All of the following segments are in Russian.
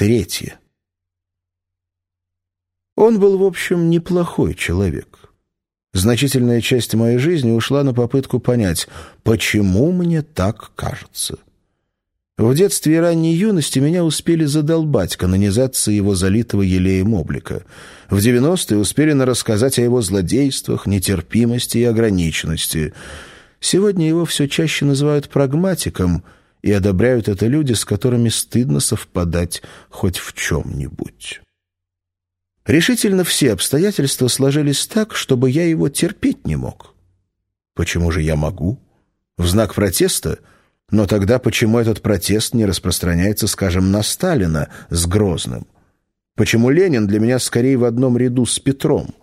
Третье. Он был, в общем, неплохой человек. Значительная часть моей жизни ушла на попытку понять, почему мне так кажется. В детстве и ранней юности меня успели задолбать канонизации его залитого елеем облика. В 90-е успели рассказать о его злодействах, нетерпимости и ограниченности. Сегодня его все чаще называют прагматиком, и одобряют это люди, с которыми стыдно совпадать хоть в чем-нибудь. Решительно все обстоятельства сложились так, чтобы я его терпеть не мог. Почему же я могу? В знак протеста? Но тогда почему этот протест не распространяется, скажем, на Сталина с Грозным? Почему Ленин для меня скорее в одном ряду с Петром?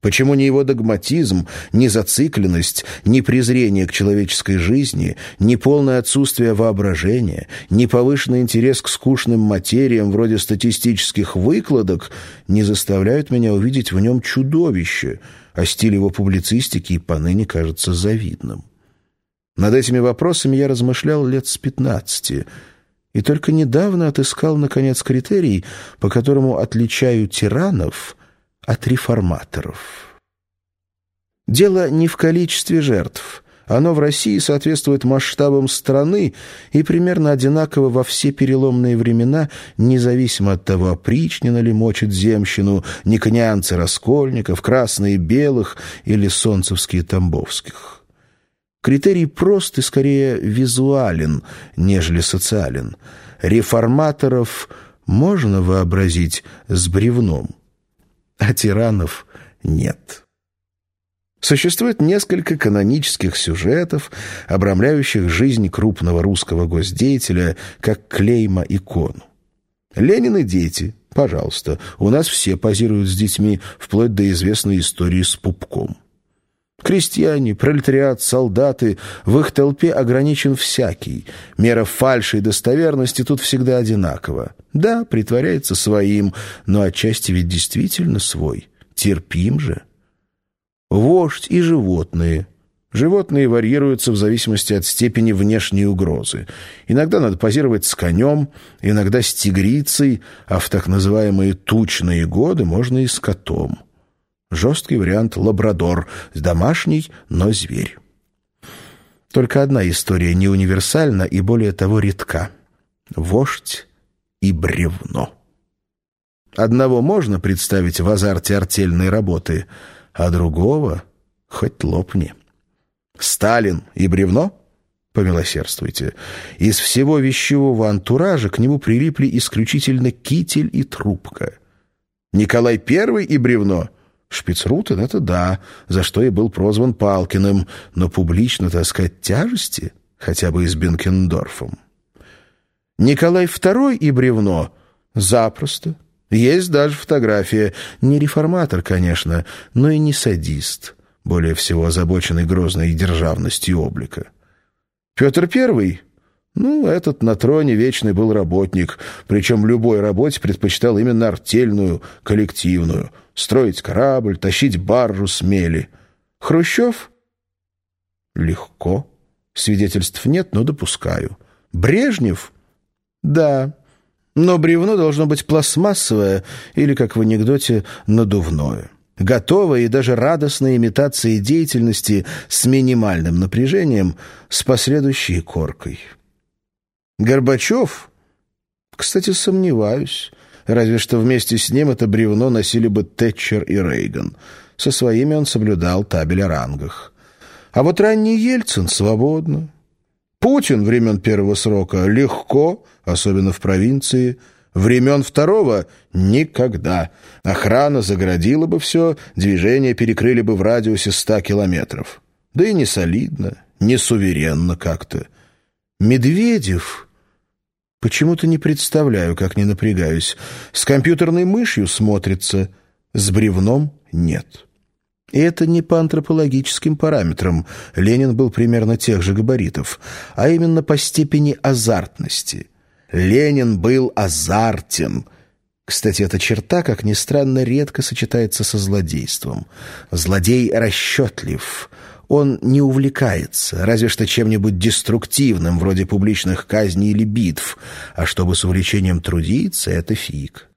Почему ни его догматизм, ни зацикленность, ни презрение к человеческой жизни, ни полное отсутствие воображения, ни повышенный интерес к скучным материям вроде статистических выкладок не заставляют меня увидеть в нем чудовище, а стиль его публицистики и поныне кажется завидным? Над этими вопросами я размышлял лет с пятнадцати, и только недавно отыскал, наконец, критерий, по которому отличаю тиранов – от реформаторов. Дело не в количестве жертв. Оно в России соответствует масштабам страны и примерно одинаково во все переломные времена, независимо от того, опричнина ли мочит земщину, никонянцы раскольников, красные белых или солнцевские тамбовских. Критерий прост и скорее визуален, нежели социален. Реформаторов можно вообразить с бревном а тиранов нет. Существует несколько канонических сюжетов, обрамляющих жизнь крупного русского госдеятеля, как клейма икону. Ленин и дети, пожалуйста, у нас все позируют с детьми, вплоть до известной истории с пупком. Крестьяне, пролетариат, солдаты, в их толпе ограничен всякий. Мера фальши и достоверности тут всегда одинакова. Да, притворяется своим, но отчасти ведь действительно свой. Терпим же. Вождь и животные. Животные варьируются в зависимости от степени внешней угрозы. Иногда надо позировать с конем, иногда с тигрицей, а в так называемые тучные годы можно и с котом. Жесткий вариант лабрадор, домашний, но зверь. Только одна история не универсальна и более того редка. Вождь и бревно. Одного можно представить в азарте артельной работы, а другого хоть лопни. Сталин и бревно? Помилосердствуйте. Из всего вещевого антуража к нему прилипли исключительно китель и трубка. Николай Первый и бревно — Шпицрутен — это да, за что и был прозван Палкиным, но публично таскать тяжести, хотя бы и с Бенкендорфом. Николай II и бревно — запросто. Есть даже фотография. Не реформатор, конечно, но и не садист, более всего озабоченный грозной державностью облика. Петр I ну, этот на троне вечный был работник, причем любой работе предпочитал именно артельную, коллективную. Строить корабль, тащить баржу смели. Хрущев? Легко. Свидетельств нет, но допускаю. Брежнев? Да. Но бревно должно быть пластмассовое или, как в анекдоте, надувное. Готовая и даже радостная имитация деятельности с минимальным напряжением, с последующей коркой. Горбачев? Кстати, сомневаюсь. Разве что вместе с ним это бревно носили бы Тэтчер и Рейган. Со своими он соблюдал табель о рангах. А вот ранний Ельцин свободно. Путин времен первого срока легко, особенно в провинции. Времен второго — никогда. Охрана заградила бы все, движение перекрыли бы в радиусе ста километров. Да и не солидно, не суверенно как-то. Медведев... Почему-то не представляю, как не напрягаюсь. С компьютерной мышью смотрится, с бревном нет. И это не по антропологическим параметрам. Ленин был примерно тех же габаритов, а именно по степени азартности. Ленин был азартен. Кстати, эта черта, как ни странно, редко сочетается со злодейством. Злодей расчетлив, Он не увлекается, разве что чем-нибудь деструктивным, вроде публичных казней или битв, а чтобы с увлечением трудиться — это фиг.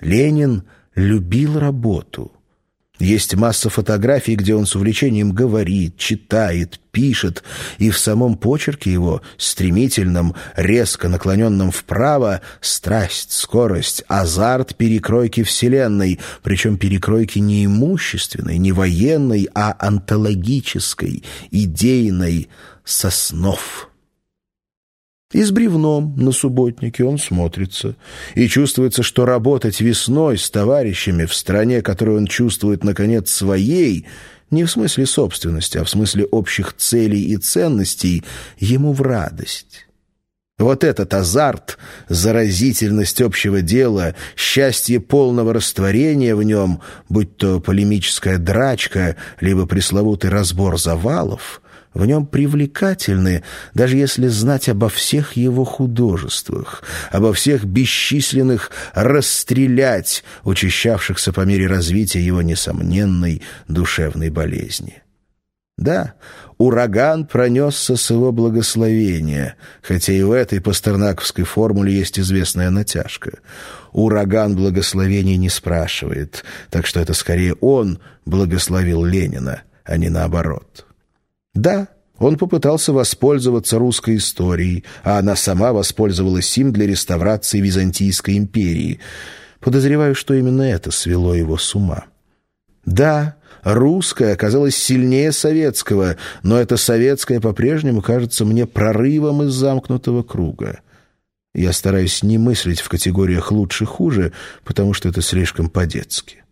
Ленин любил работу. Есть масса фотографий, где он с увлечением говорит, читает, пишет, и в самом почерке его, стремительном, резко наклоненном вправо, страсть, скорость, азарт перекройки Вселенной, причем перекройки не имущественной, не военной, а онтологической, идейной, соснов. И с бревном на субботнике он смотрится. И чувствуется, что работать весной с товарищами в стране, которую он чувствует, наконец, своей, не в смысле собственности, а в смысле общих целей и ценностей, ему в радость. Вот этот азарт, заразительность общего дела, счастье полного растворения в нем, будь то полемическая драчка, либо пресловутый разбор завалов — в нем привлекательны, даже если знать обо всех его художествах, обо всех бесчисленных расстрелять, учащавшихся по мере развития его несомненной душевной болезни. Да, ураган пронесся с его благословения, хотя и в этой пастернаковской формуле есть известная натяжка. Ураган благословений не спрашивает, так что это скорее он благословил Ленина, а не наоборот. Да, он попытался воспользоваться русской историей, а она сама воспользовалась им для реставрации Византийской империи. Подозреваю, что именно это свело его с ума. Да, русское оказалось сильнее советского, но это советское по-прежнему кажется мне прорывом из замкнутого круга. Я стараюсь не мыслить в категориях «лучше-хуже», потому что это слишком по-детски.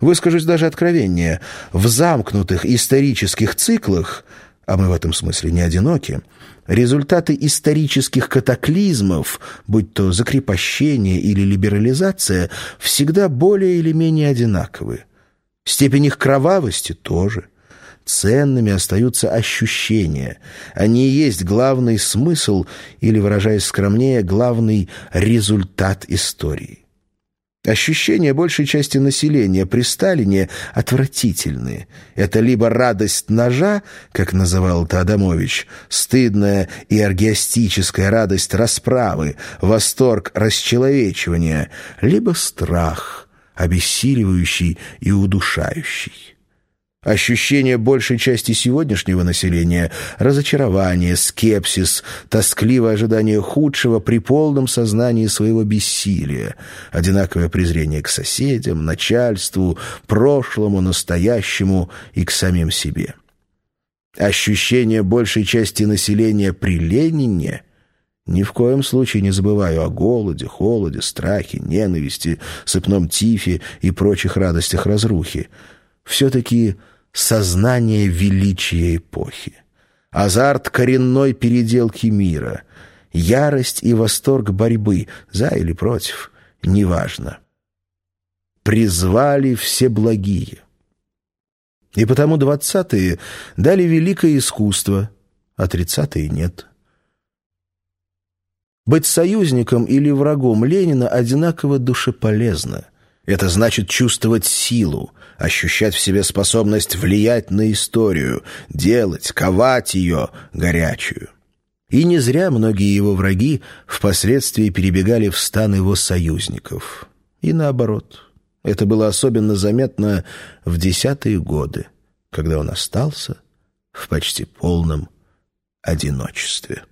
Выскажусь даже откровеннее. В замкнутых исторических циклах, а мы в этом смысле не одиноки, результаты исторических катаклизмов, будь то закрепощение или либерализация, всегда более или менее одинаковы. Степень их кровавости тоже. Ценными остаются ощущения. Они и есть главный смысл, или, выражаясь скромнее, главный результат истории. Ощущения большей части населения при Сталине отвратительные. Это либо радость ножа, как называл это стыдная и аргиастическая радость расправы, восторг расчеловечивания, либо страх, обессиливающий и удушающий. Ощущение большей части сегодняшнего населения — разочарование, скепсис, тоскливое ожидание худшего при полном сознании своего бессилия, одинаковое презрение к соседям, начальству, прошлому, настоящему и к самим себе. Ощущение большей части населения при Ленине — ни в коем случае не забываю о голоде, холоде, страхе, ненависти, сыпном тифе и прочих радостях разрухи — все-таки сознание величия эпохи, азарт коренной переделки мира, ярость и восторг борьбы, за или против, неважно. Призвали все благие. И потому двадцатые дали великое искусство, а тридцатые нет. Быть союзником или врагом Ленина одинаково душеполезно – это значит чувствовать силу, ощущать в себе способность влиять на историю, делать, ковать ее горячую. И не зря многие его враги впоследствии перебегали в стан его союзников. И наоборот. Это было особенно заметно в десятые годы, когда он остался в почти полном одиночестве.